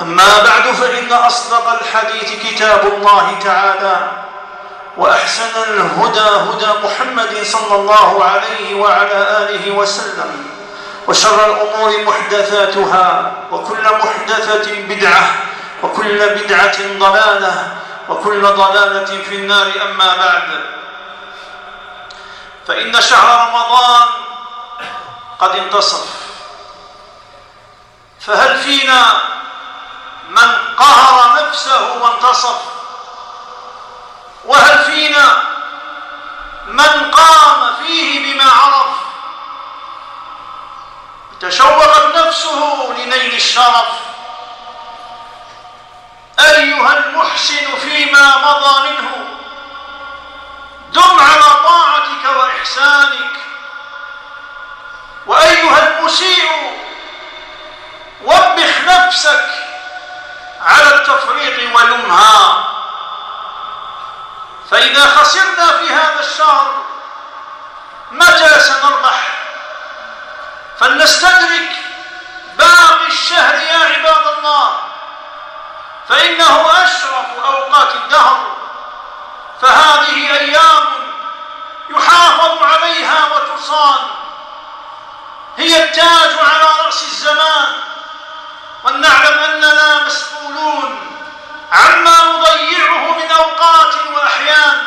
أما بعد فإن أصدق الحديث كتاب الله تعالى وأحسن الهدى هدى محمد صلى الله عليه وعلى آله وسلم وشر الأمور محدثاتها وكل محدثة بدعة وكل بدعة ضلالة وكل ضلالة في النار. أما بعد فإن شهر رمضان قد انتصف. فهل فينا من قهر نفسه وانتصر. وهل فينا من قام فيه بما عرف؟ تشوقت نفسه لنيل الشرف. أيها المحسن فيما مضى منه دم على طاعتك وإحسانك. وأيها المسيء وبخ نفسك على التفريط ولمها. فإذا خسرنا في هذا الشهر متى سنربح؟ فلنستدرك باقي الشهر يا عباد الله. فإنه أشرف أوقات الدهر. فهذه أيام يحافظ عليها وتصان. هي التاج على رأس الزمان. ولنعلم أننا مسؤولون عما نضيعه من أوقات وأحيان.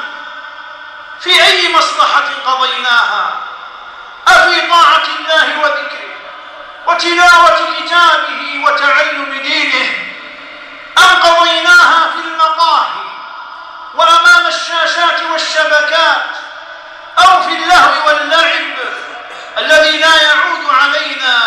في أي مصلحة قضيناها؟ أفي طاعة الله وذكره وتلاوة كتابه وتعلم دينه؟ أم قضيناها في المقاهي وأمام الشاشات والشبكات أو في اللهو واللعب الذي لا يعود علينا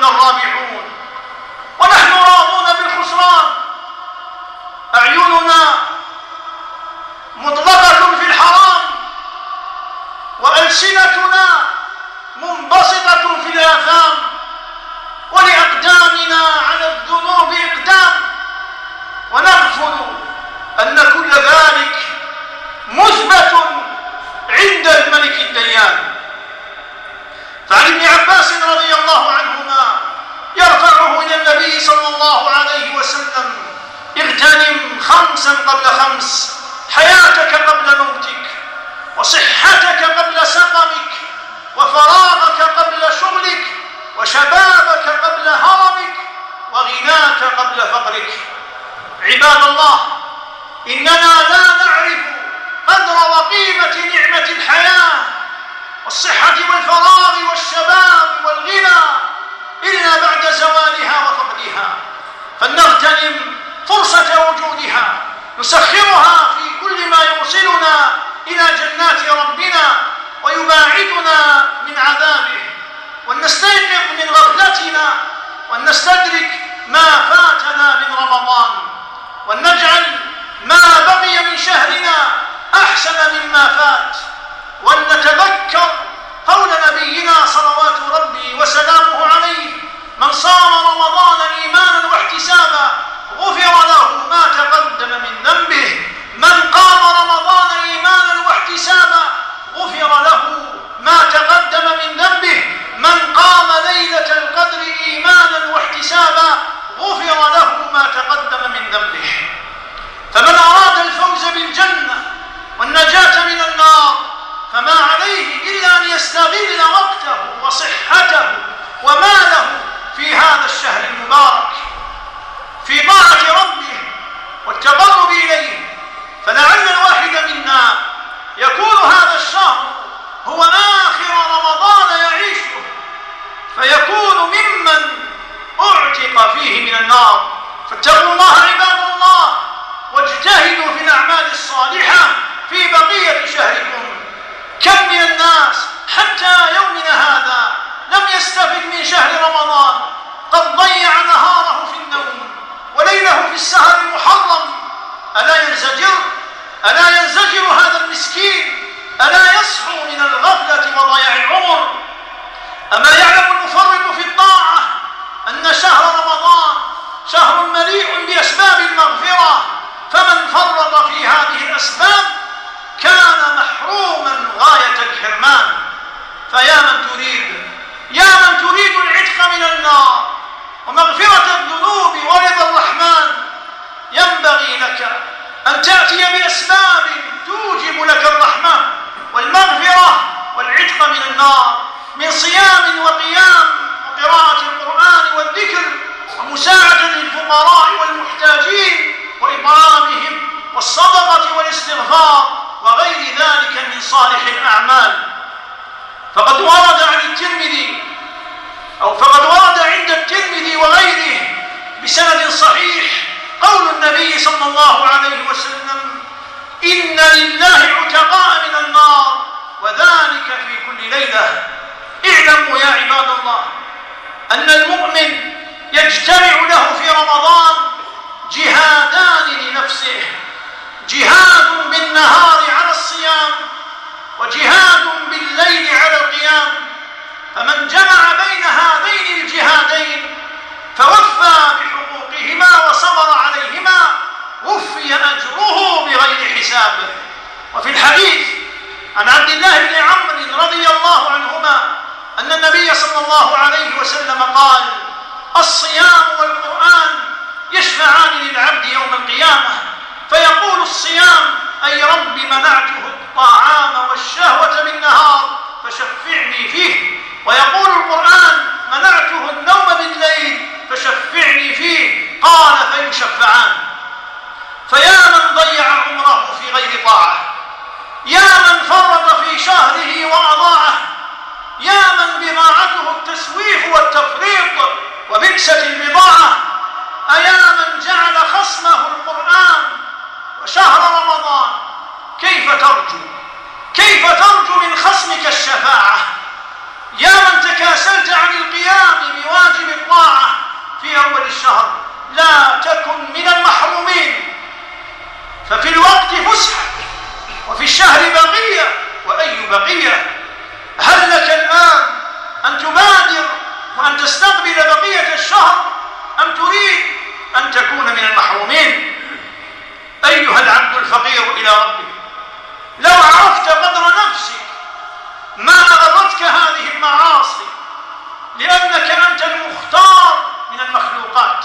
não vale قبل خمس حياتك قبل موتك وصحتك قبل سقمك وفراغك قبل شغلك وشبابك قبل هرمك وغناك قبل فقرك. عباد الله إننا لا نعرف قدر وقيمة نعمة الحياة والصحة والفراغ والشباب والغنى إلا بعد زوالها وفقدها. فلنغتنم فرصة وجودها. نسخرها في كل ما يوصلنا إلى جنات ربنا ويباعدنا من عذابه. ولنستيقظ من غفلتنا ولنستدرك ما فاتنا من رمضان. ولنجعل ما بقي من شهرنا أحسن مما فات. ولنتذكر قول نبينا صلوات ربي وسلامه عليه من صام رمضان إيمانا واحتسابا غفر له ما تقدم من ذنبه. من قام رمضان إيمانا واحتسابا غفر له ما تقدم من ذنبه. من قام ليلة القدر إيمانا واحتسابا غفر له ما تقدم من ذنبه. فمن أراد الفوز بالجنة والنجاة من النار فما عليه إلا أن يستغل وقته وصحته وماله في هذا الشهر المبارك. في طاعة ربه والتقرب إليه. فلعل الواحد منا يكون هذا الشهر هو آخر رمضان يعيشه. فيكون ممن أعتق فيه من النار. فاتقوا الله عباد الله واجتهدوا في الأعمال الصالحة في بقية شهركم. كم من الناس حتى يومنا هذا لم يستفد من شهر رمضان قد ضيع نهاره في النوم. وليلة في السهر المحرم ألا ينزجر ألا ينزجر هذا المسكين ألا يصحو من الغفلة وضياع العمر أما يعلم المفرط في الطاعة أن شهر رمضان شهر مليء بأسباب المغفرة فمن فرط في هذه الأسباب كان محروما غاية الحرمان فيا من تريد يا من تريد العتق من النار ومغفرة الذنوب ورضا الرحمن ينبغي لك أن تأتي بأسباب توجب لك الرحمة والمغفرة والعتق من النار من صيام وقيام وقراءة القرآن والذكر ومساعدة للفقراء والمحتاجين وإطعامهم والصدقة والاستغفار وغير ذلك من صالح الأعمال. فقد ورد عن الترمذي أو فقد ورد عند الترمذي وغيره بسند صحيح قول النبي صلى الله عليه وسلم إن لله عتقاء من النار وذلك في كل ليلة. اعلموا يا عباد الله أن المؤمن يجتمع له في رمضان جهادان لنفسه. جهاد بالنهار على الصيام وجهاد بالليل على القيام فمن جمع بين هذين الجهادين فوفى بحقوقهما وصبر عليهما وفي أجره بغير حساب وفي الحديث عن عبد الله بن عمرو رضي الله عنهما أن النبي صلى الله عليه وسلم قال الصيام والقرآن يشفعان للعبد يوم القيامة فيقول الصيام أي رب منعته الطعام والشهوة بالنهار فشفعني فيه ويقول القرآن منعته النوم بالليل فشفعني فيه قال فيشفعان فيا من ضيع عمره طاعة. يا من فرط في شهره وأضاعه يا من بضاعته التسويف والتفريط وبئسة البضاعة. أيا من جعل خصمه القرآن وشهر رمضان كيف ترجو؟ كيف ترجو من خصمك الشفاعة؟ يا من تكاسلت عن القيام بواجب الطاعة في أول الشهر لا تكن من المحرومين. ففي الوقت فسحة وفي الشهر بقية وأي بقية؟ هل لك الآن أن تبادر وأن تستقبل بقية الشهر؟ أم تريد أن تكون من المحرومين أيها العبد الفقير إلى ربك لو عرفت قدر نفسك ما أغرتك هذه المعاصي لأنك أنت المختار من المخلوقات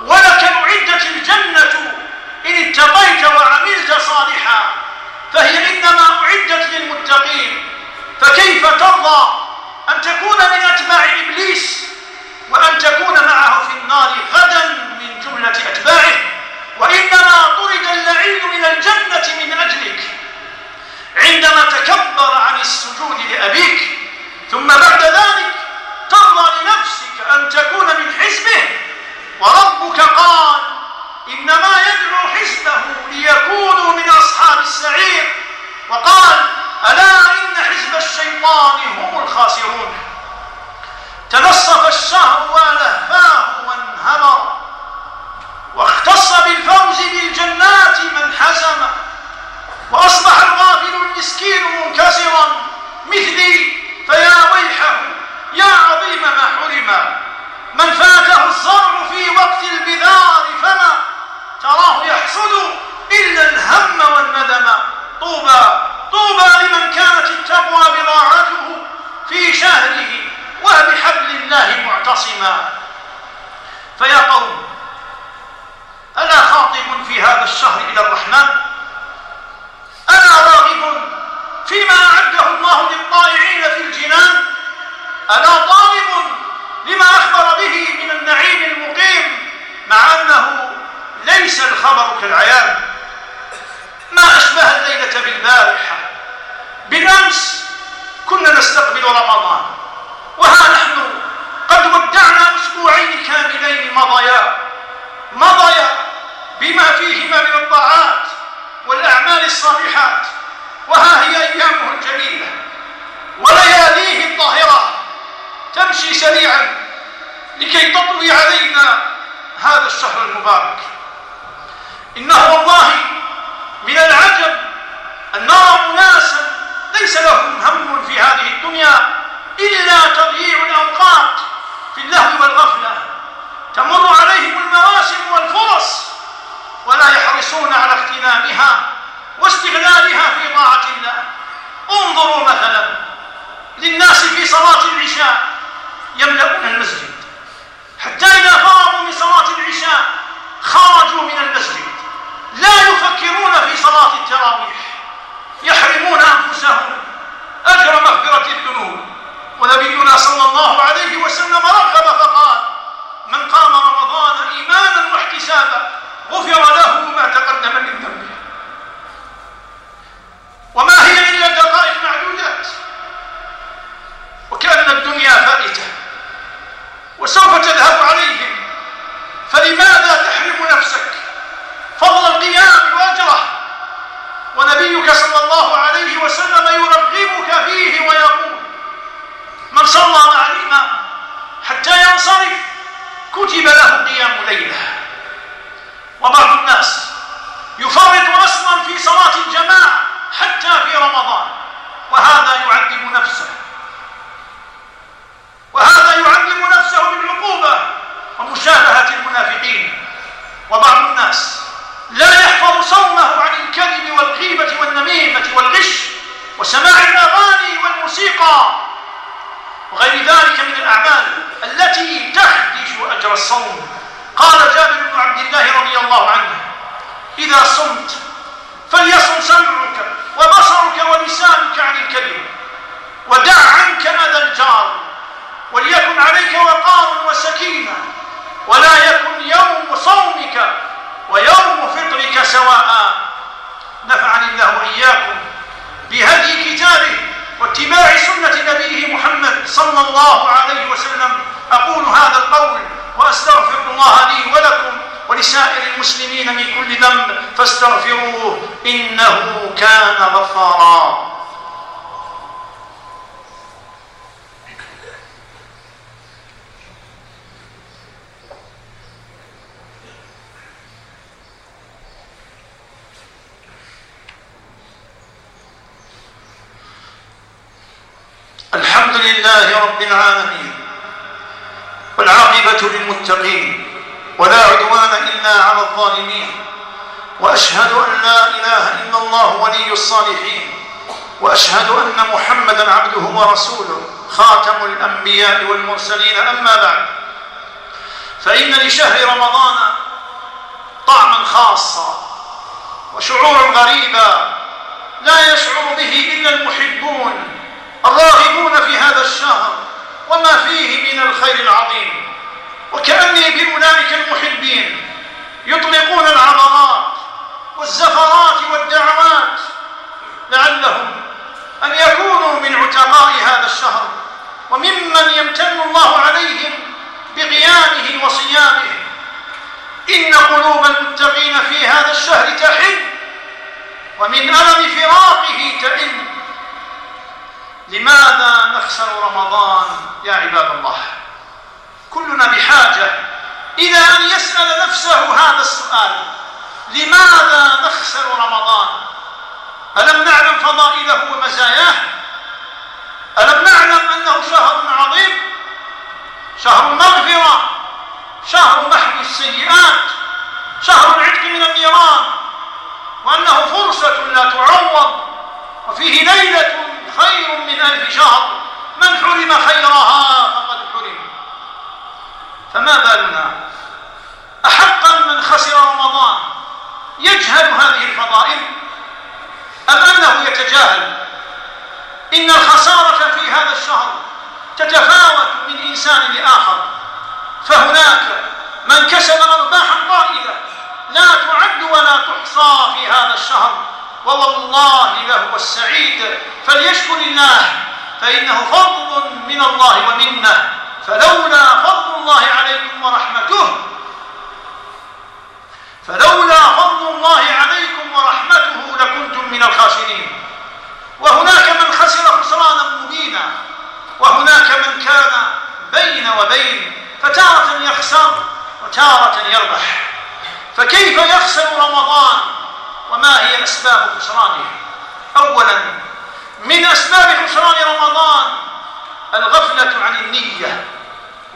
ولك أعدت الجنة إن اتقيت وعملت صالحا فهي إنما أعدت للمتقين فكيف ترضى أن تكون من أتباع إبليس وأن تكون معه في النار غدا من جملة الله معتصما فيا قوم ألا خاطب في هذا الشهر إلى الرحمن ألا راغب فيما أعده الله للطائعين في الجنان ألا طالب لما أخبر به من النعيم المقيم مع أنه ليس الخبر كالعيان ما أشبه الليلة بالبارحة بالأمس كنا نستقبل رمضان وها نحن قد ودعنا أسبوعين كاملين مضيا مضيا بما فيهما من الطاعات الصالحات وها هي أيامه الجميلة ولياليه الطاهرة. تمشي سريعا لكي تطوي علينا هذا الشهر المبارك. إنه والله من العجب أن نرى أناسا ليس لهم هم في هذه الدنيا إلا تضييع الأوقات في اللهو والغفلة. تمر عليهم المواسم والفرص ولا يحرصون على اغتنامها. واستغلالها في طاعة الله. انظروا مثلا للناس في صلاة العشاء يملؤون المسجد. حتى لله رب العالمين والعاقبة للمتقين ولا عدوان إلا على الظالمين وأشهد أن لا إله إلا الله ولي الصالحين وأشهد أن محمدا عبده ورسوله خاتم الأنبياء والمرسلين أما بعد فإن لشهر رمضان طعما خاصا وشعورا غريبا لا يشعر به إلا المحبون. الراغبون في هذا الشهر وما فيه من الخير العظيم. وكأني بأولئك المحبين يطلقون العبرات والزفرات والدعوات لعلهم أن يكونوا من عتقاء هذا الشهر وممن يمتن الله عليهم بقيامه وصيامه. إن قلوب المتقين في هذا الشهر تحن ومن ألم فراقه تئن لماذا نخسر رمضان يا عباد الله؟ كلنا بحاجة إلى أن يسأل نفسه هذا السؤال. لماذا نخسر رمضان؟ ألم نعلم فضائله ومزاياه ألم نعلم أنه شهر عظيم شهر المغفرة شهر محو السيئات شهر العتق من النيران وأنه فرصة لا تعوض وفيه ليلة خير من ألف شهر من حرم خيرها فقد حرم فما بالنا؟ أحقا من خسر رمضان. يجهل هذه الفضائل؟ أم أنه يتجاهل؟ إن الخسارة في هذا الشهر تتفاوت من إنسان لآخر. فهناك من كسب أرباحا طائلة لا تعد ولا تحصى في هذا الشهر. ووالله لهو السعيد فليشكر الله فإنه فضل من الله ومنة. فلولا فضل الله عليكم ورحمته فلولا فضل الله عليكم ورحمته لكنتم من الخاسرين. وهناك من خسر خسرانا مبينا وهناك من كان بين وبين فتارة يخسر وتارة يربح. فكيف يخسر رمضان؟ وما هي أسباب خسرانه؟ أولا من أسباب خسران رمضان الغفلة عن النية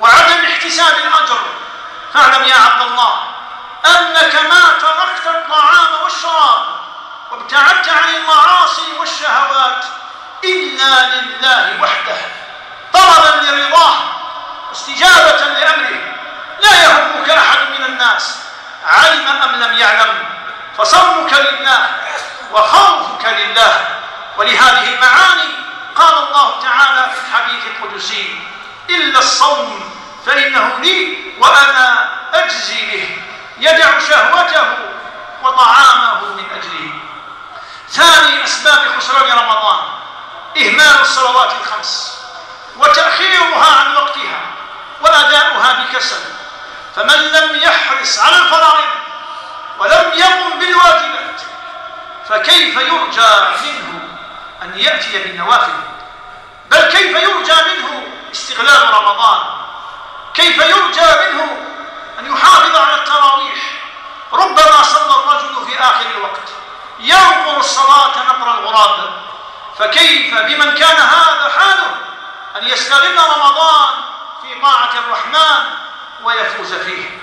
وعدم احتساب الأجر. فاعلم يا عبد الله أنك ما تركت الطعام والشراب وابتعدت عن المعاصي والشهوات إلا لله وحده. طلبا لرضاه واستجابة لأمره. لا يهمك أحد من الناس علم أم لم يعلم. فصومك لله وخوفك لله. ولهذه المعاني قال الله تعالى في الحديث القدسي إلا الصوم فإنه لي وأنا أجزي به يدع شهوته وطعامه من أجله. ثاني أسباب خسران رمضان إهمال الصلوات الخمس وتأخيرها عن وقتها وأداؤها بكسل فمن لم يحرص على الفرائض ولم يقم بالواجبات فكيف يرجى منه أن يأتي بالنوافل. بل كيف يرجى منه استغلال رمضان؟ كيف يرجى منه أن يحافظ على التراويح؟ ربما صلى الرجل في آخر الوقت ينقر الصلاة نقر الغراب. فكيف بمن كان هذا حاله أن يستغل رمضان في طاعة الرحمن ويفوز فيه؟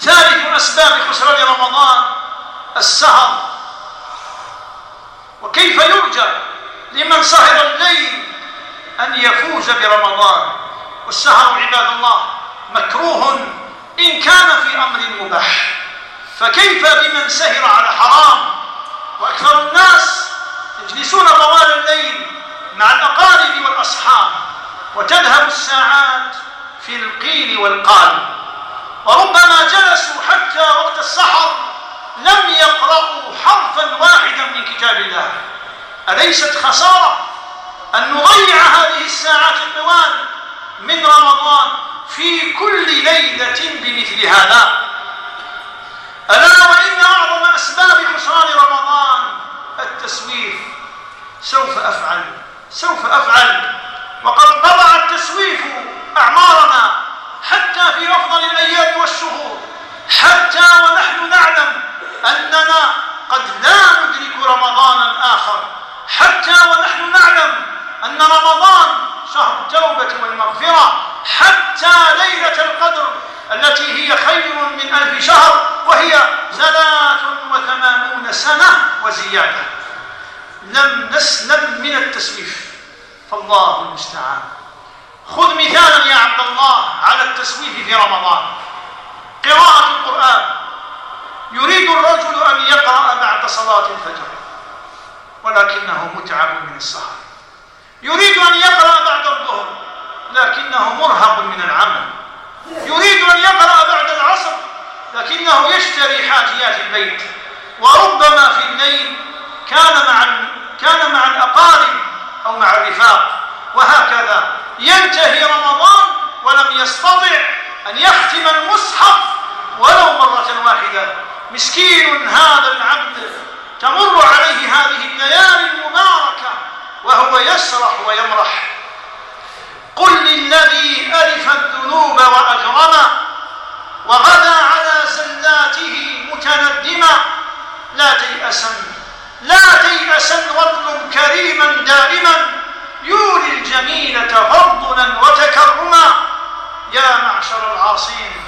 ثالث أسباب خسران رمضان السهر. وكيف يرجى لمن سهر الليل أن يفوز برمضان؟ والسهر عباد الله مكروه إن كان في أمر مباح. فكيف بمن سهر على حرام؟ وأكثر الناس يجلسون طوال الليل مع الأقارب والأصحاب وتذهب الساعات في القيل والقال. وربما جلسوا حتى وقت السحر لم يقرأوا حرفا واحدا من كتاب الله. أليست خسارة أن نضيع هذه الساعات الطوال من رمضان في كل ليلة بمثل هذا؟ ألا وإن أعظم أسباب خسران رمضان التسويف. سوف أفعل سوف أفعل. وقد قطع التسويف أعمارنا حتى في أفضل الأيام والشهور حتى ونحن نعلم أننا قد لا ندرك رمضانا آخر حتى ونحن نعلم أن رمضان شهر التوبة والمغفرة حتى ليلة القدر التي هي خير من ألف شهر وهي ثلاث وثمانون سنة وزيادة. لم نسلم من التسويف فالله المستعان. خذ مثالا يا عبد الله على التسويف في رمضان. قراءة القرآن. يريد الرجل أن يقرأ بعد صلاة الفجر ولكنه متعب من السهر. يريد أن يقرأ بعد الظهر لكنه مرهق من العمل. يريد أن يقرأ بعد العصر لكنه يشتري حاجيات البيت. وربما في الليل كان مع كان مع الأقارب أو مع الرفاق. وهكذا ينتهي رمضان ولم يستطع أن يختم المصحف ولو مرة واحدة. مسكين هذا العبد تمر عليه هذه الليالي المباركة وهو يسرح ويمرح. قل للذي ألف الذنوب وأجرم وغدا على زلاته متندما لا تيأسا لا تيأسا واطلب كريما دائما يولي الجميل تفضلا وتكرما. يا معشر العاصين.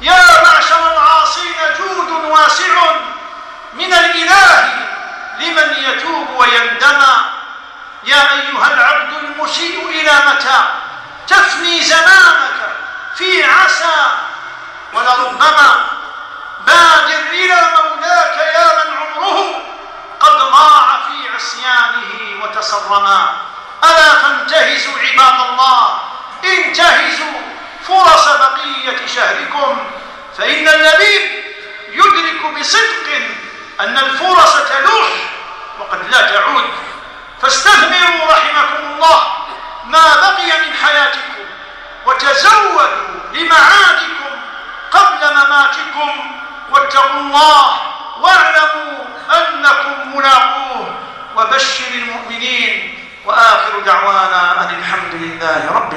يا معشر العاصين جود واسع من الإله لمن يتوب ويندمى. يا أيها العبد المسيء إلى متى؟ تفني زمانك في عسى ولربما. بادر إلى مولاك يا من عمره قد ضاع في عصيانه وتسرما. ألا فانتهزوا عباد الله؟ انتهزوا فرص بقية شهركم فإن اللبيب يدرك بصدق أن الفرص تلوح وقد لا تعود. فاستثمروا رحمكم الله ما بقي من حياتكم وتزودوا لمعادكم قبل مماتكم. واتقوا الله واعلموا أنكم ملاقوه. وبشر المؤمنين وآخر دعوانا أن الحمد لله رب